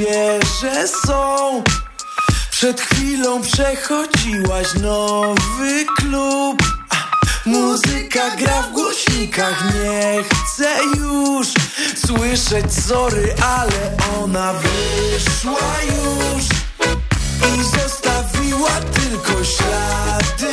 świeże są. Przed chwilą przechodziłaś nowy klub. Muzyka gra w głośnikach, nie chcę już słyszeć sorry, ale ona wyszła już i zostawiła tylko ślady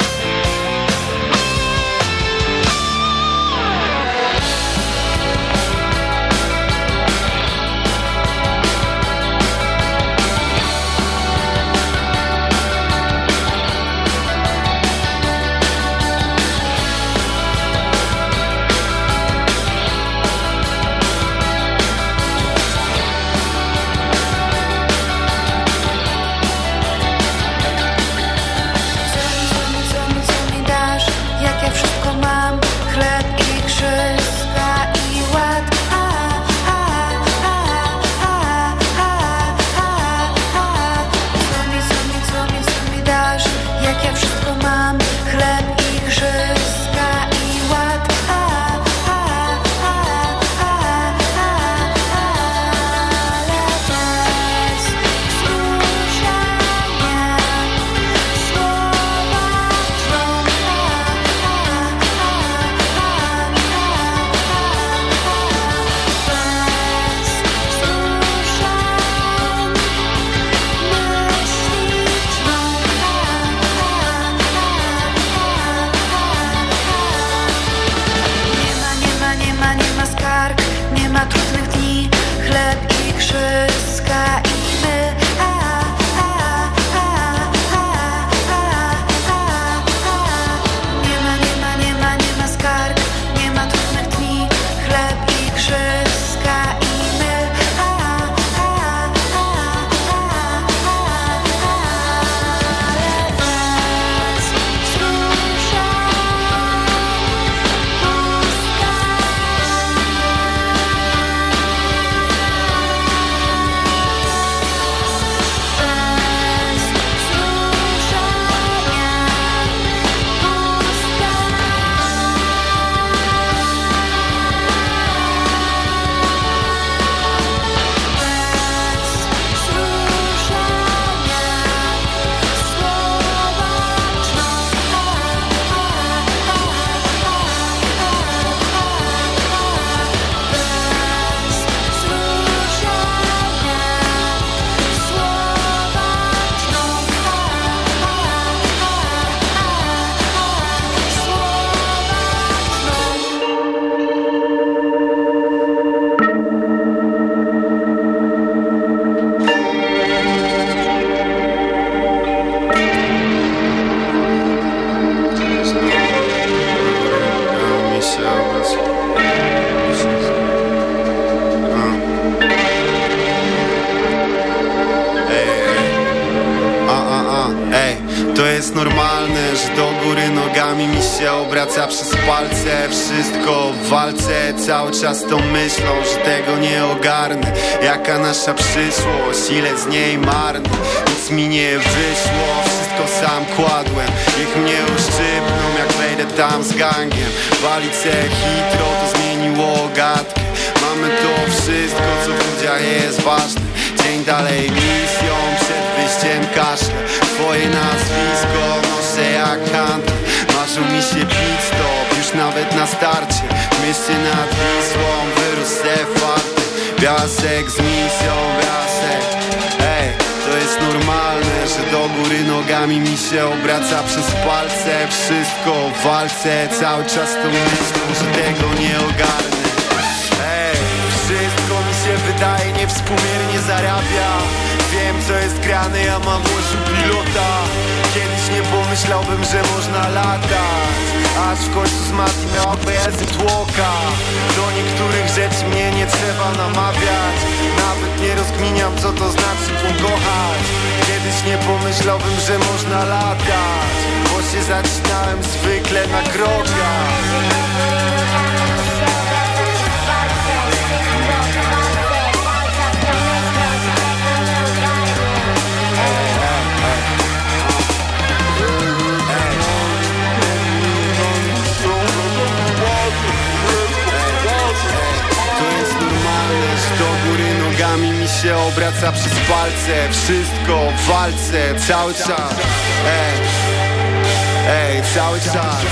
Walice hitro, to zmieniło gadkę Mamy to wszystko, co w ludziach jest ważne. Dzień dalej misją, przed wyjściem kaszle. Twoje nazwisko noszę jak hunter Marzył mi się pit stop, już nawet na starcie. W nad Wisłą wyrósł se farty Piasek z misją, Ej, to jest normalne, że do góry nogami mi się obraca przez palce. Wszystko w walce, cały czas tą myślą, że tego nie ogarnę. Ej, wszystko mi się wydaje niewspółmiernie zarabia. Wiem co jest grane, ja mam głosu pilota Kiedyś nie pomyślałbym, że można latać. Aż w końcu z Mati miał ABS tłoka. Do niektórych rzeczy mnie nie trzeba namawiać. Nawet nie rozkminiam co to znaczy kochać. Kiedyś nie pomyślałbym, że można latać Bo się zaczynałem zwykle na krokach nogami mi się obraca przez palce Wszystko w walce cały czas. Ej, ej, cały czas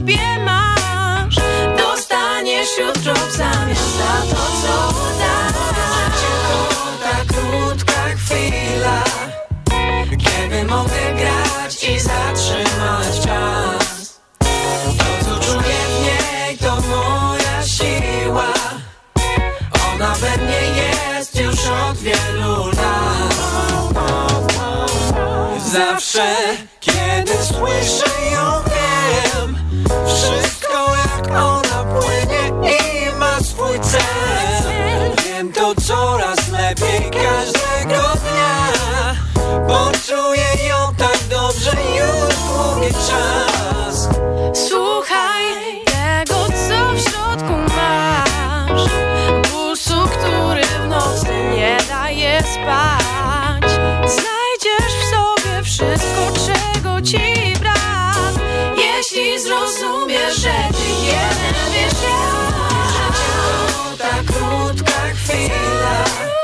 pierde. tequila.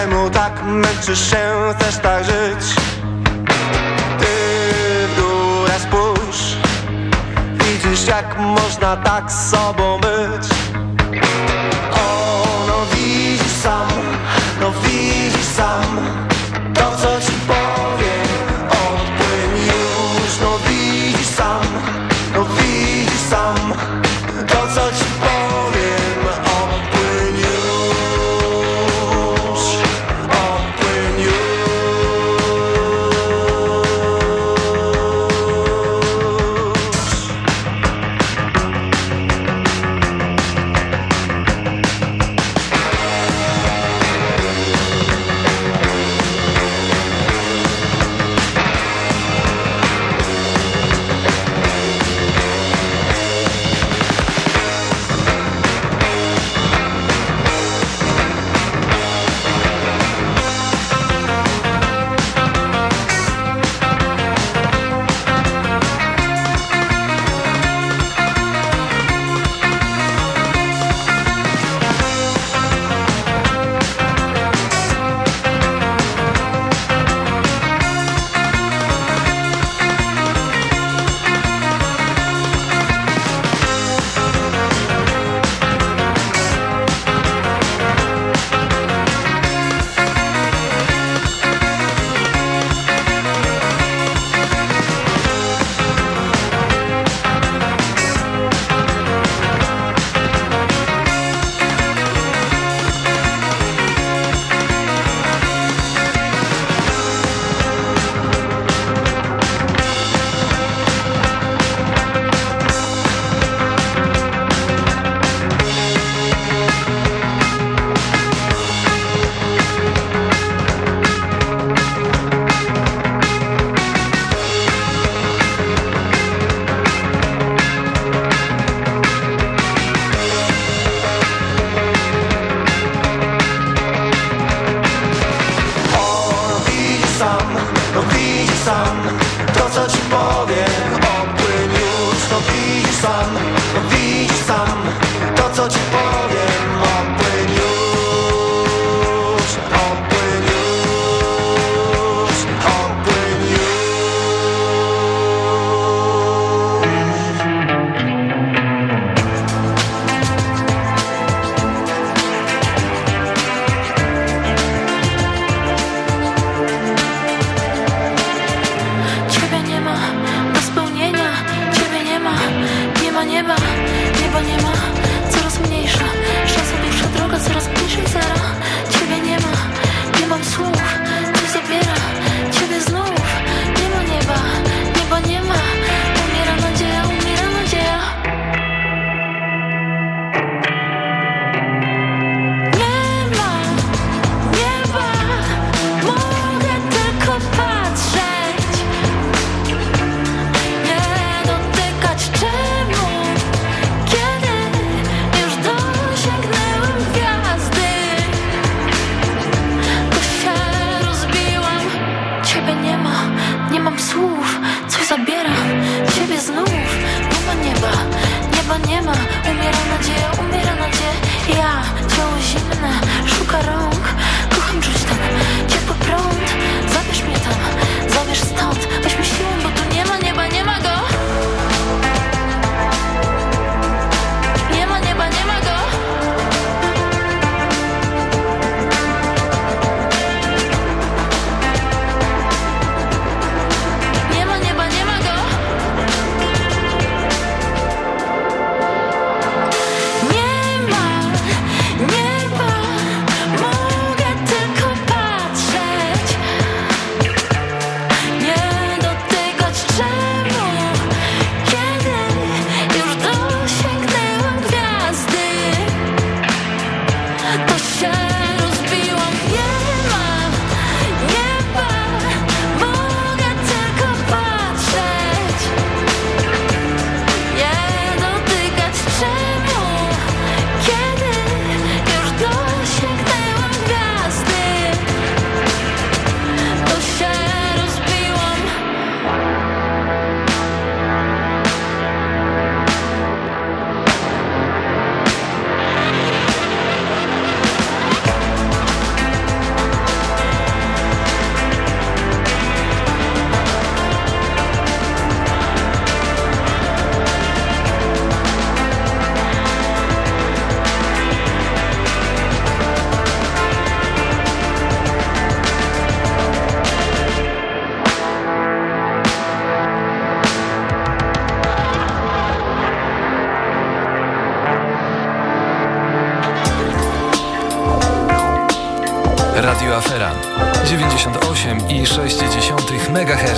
Czemu tak męczysz się, chcesz tak żyć? Ty w górę spójrz. Widzisz jak można tak z sobą być.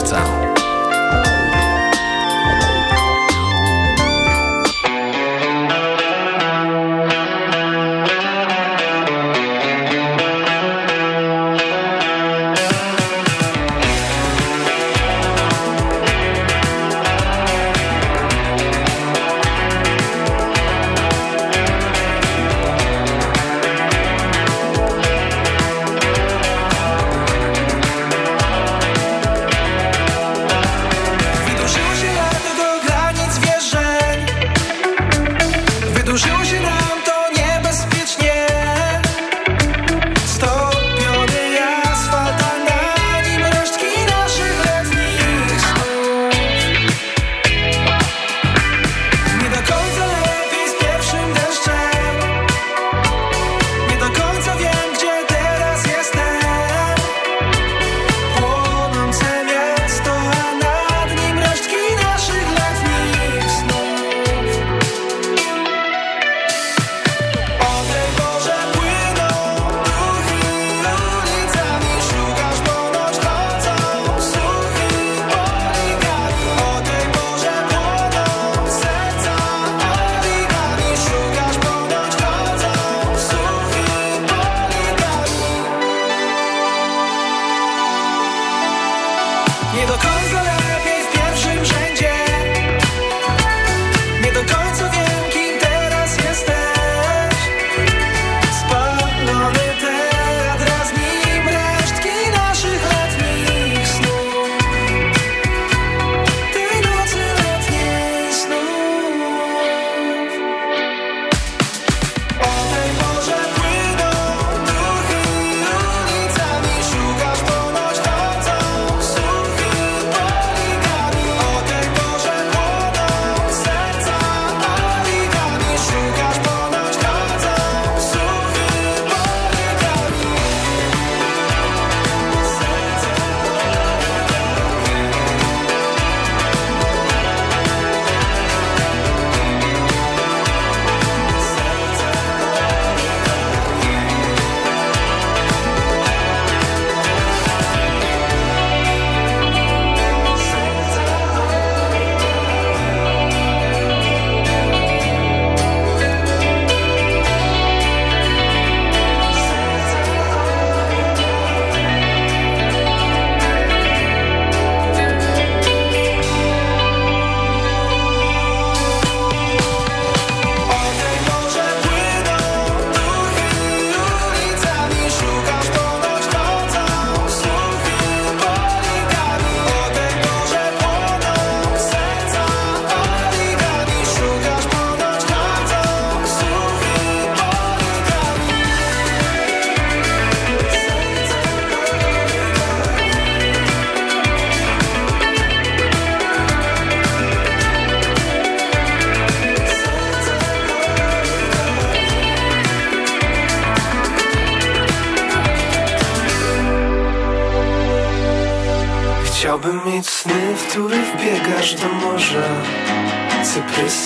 98,6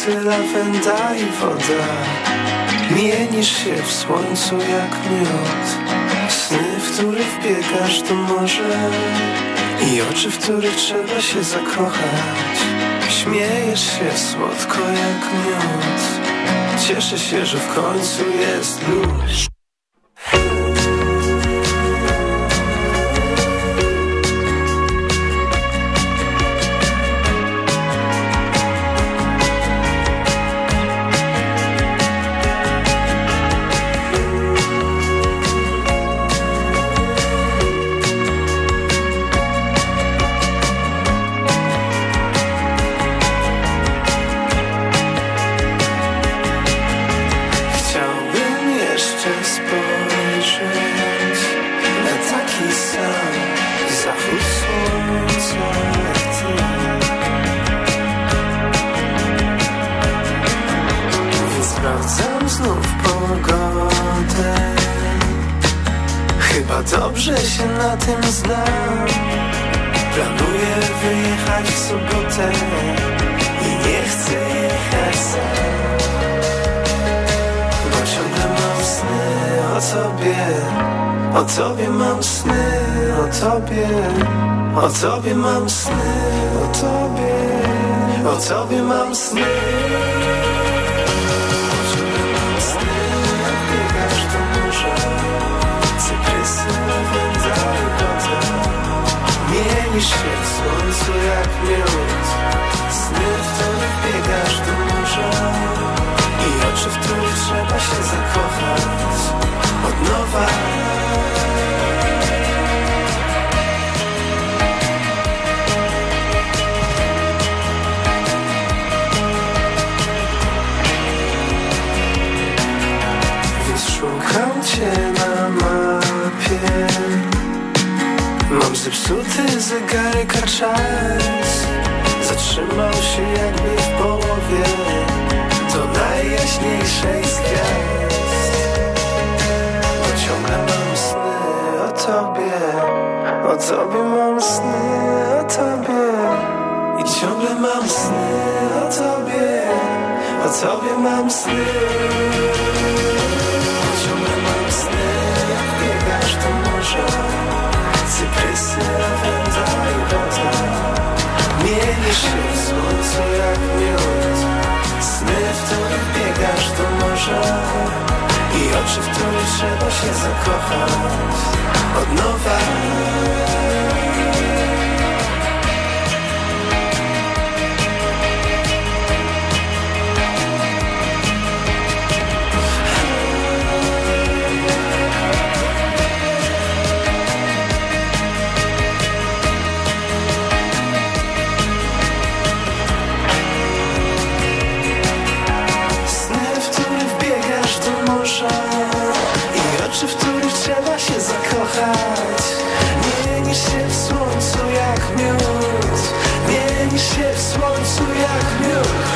MHz. lawenda i woda. Mienisz się w słońcu jak miód. Sny, w których biegasz do morza I oczy, w których trzeba się zakochać. Śmiejesz się słodko jak miód. Cieszę się, że w końcu jest luz O tobie mam sny, o tobie O tobie mam sny. Mienisz się w słońcu jak miód. Sny, w których biegasz do morza I oczy, w których trzeba się zakochać. Od nowa szukam cię na mapie. Mam zepsuty zegarek, a czas Zatrzymał się jakby w połowie. Do najjaśniejszej z gwiazd. Bo ciągle mam sny o tobie. O tobie mam sny o tobie. I ciągle mam sny o tobie. O tobie mam sny morza Cyprysy, lawenda i woda Mienisz się w słońcu jak miód. Sny, w których biegasz do morza I oczy, w których trzeba się zakochać. Od nowa kochać. Mieni się w słońcu jak miód. Mieni się w słońcu jak miód.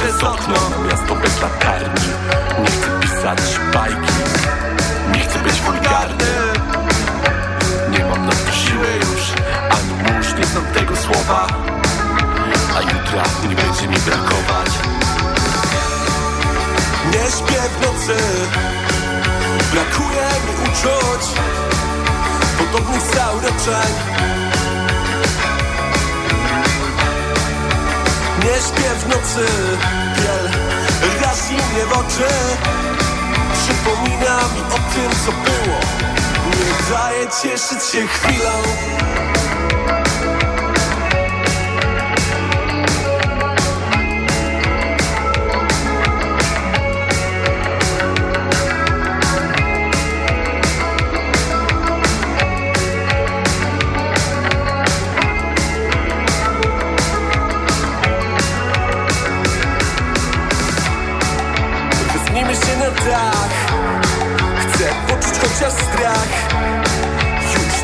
przez okno. Miasto bez latarni. Nie chcę pisać bajki. Nie chcę być wulgarny. Nie mam na to siły już. Ani mórz, nie znam tego słowa. A jutra nie będzie mi brakować. Nie śpię w nocy. Brakuje mi uczuć. Podobnych zauroczeń. Nie śpię w nocy, biel raz mnie w oczy. Przypomina mi o tym, co było. Nie daje cieszyć się chwilą.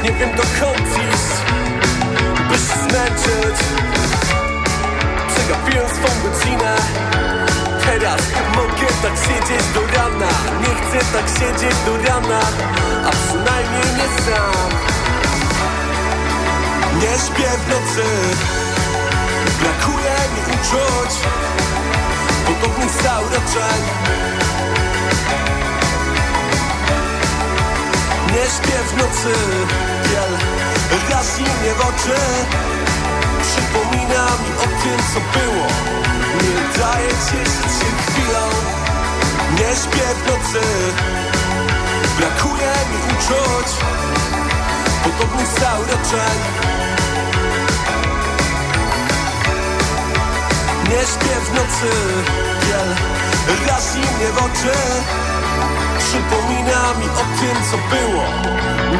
Nie wiem dokąd iść By się zmęczyć. Przegapiłem swą godzinę. Teraz mogę tak siedzieć do rana. Nie chcę tak siedzieć do rana A przynajmniej nie sam. Nie śpię w nocy. Brakuje mi uczuć Podobnych zauroczeń Nie śpię w nocy Biel razi mnie w oczy. Przypomina mi o tym co było. Nie daje cieszyć się chwilą. Nie śpię w nocy. Brakuje mi uczuć. Podobnych zauroczeń Nie śpię w nocy Biel razi mnie w oczy Przypomina mi o tym co było.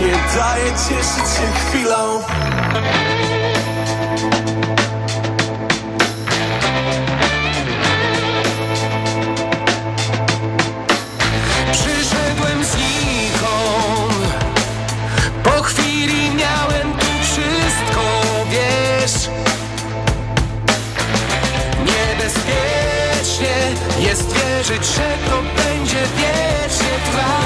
Nie daje cieszyć się chwilą. Jest wierzyć, że to będzie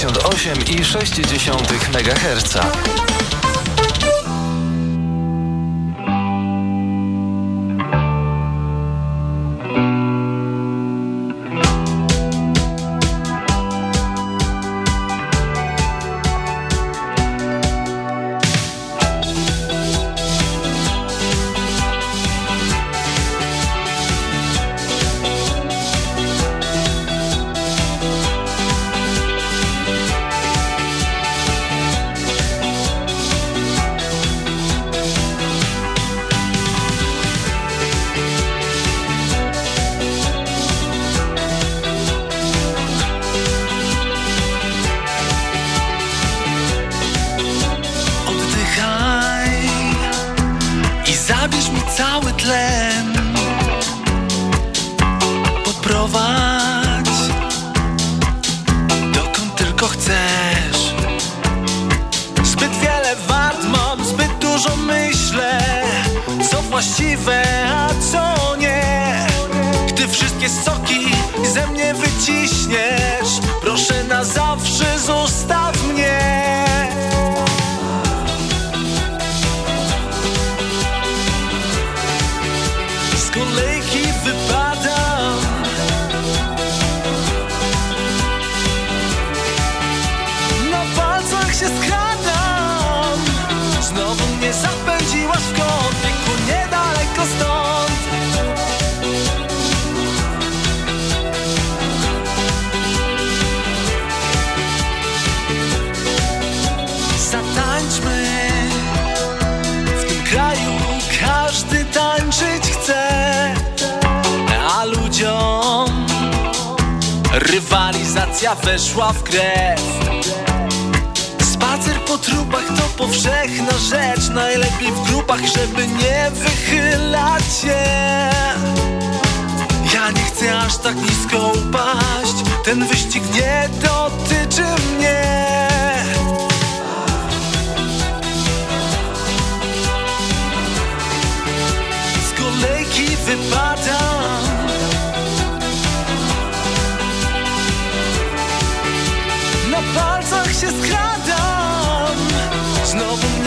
98,6 MHz.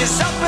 yourself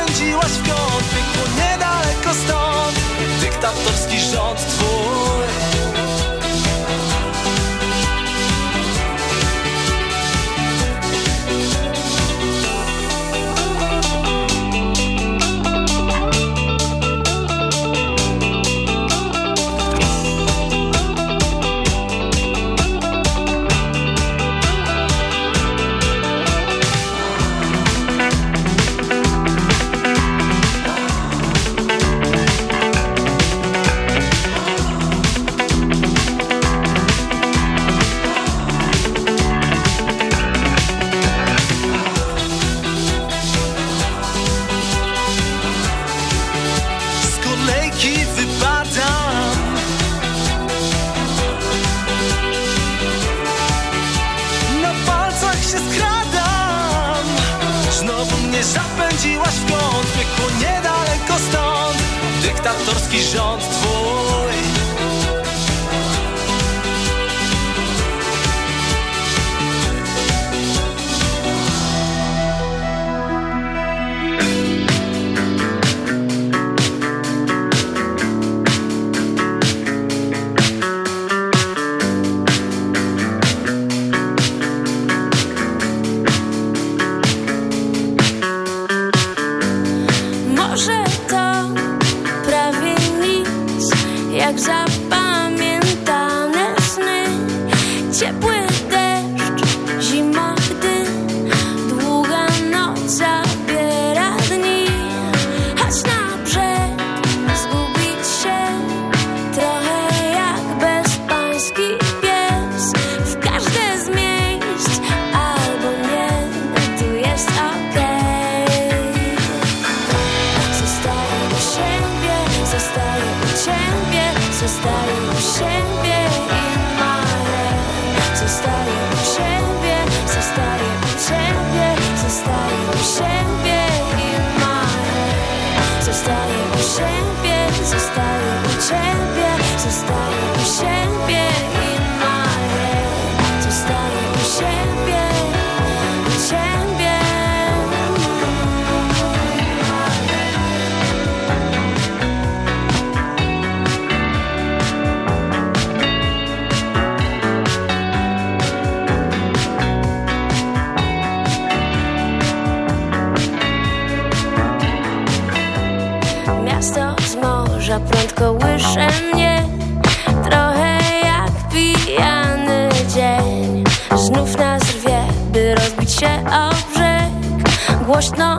się o brzeg. Głośno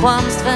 kłamstwa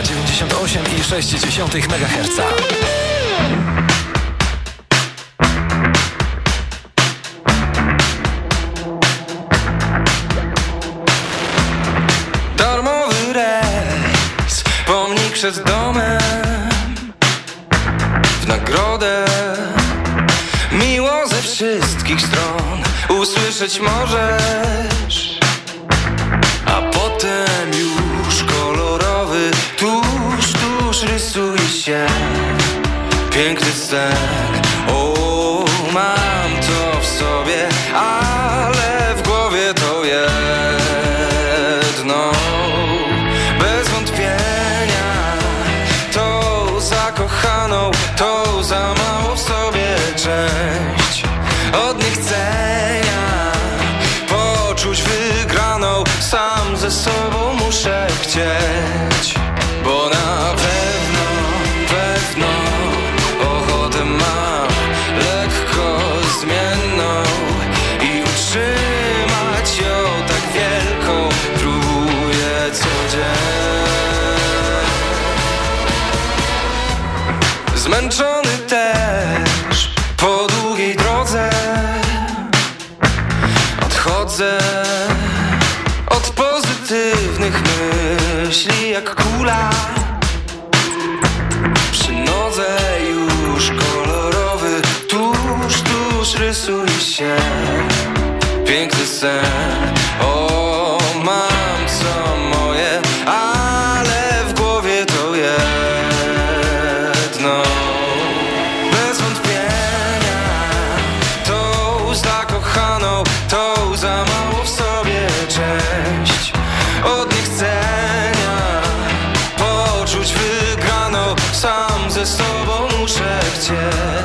na 98,6 MHz. Darmowy rejs, pomnik przed domem W nagrodę miło ze wszystkich stron Usłyszeć możesz understand. picture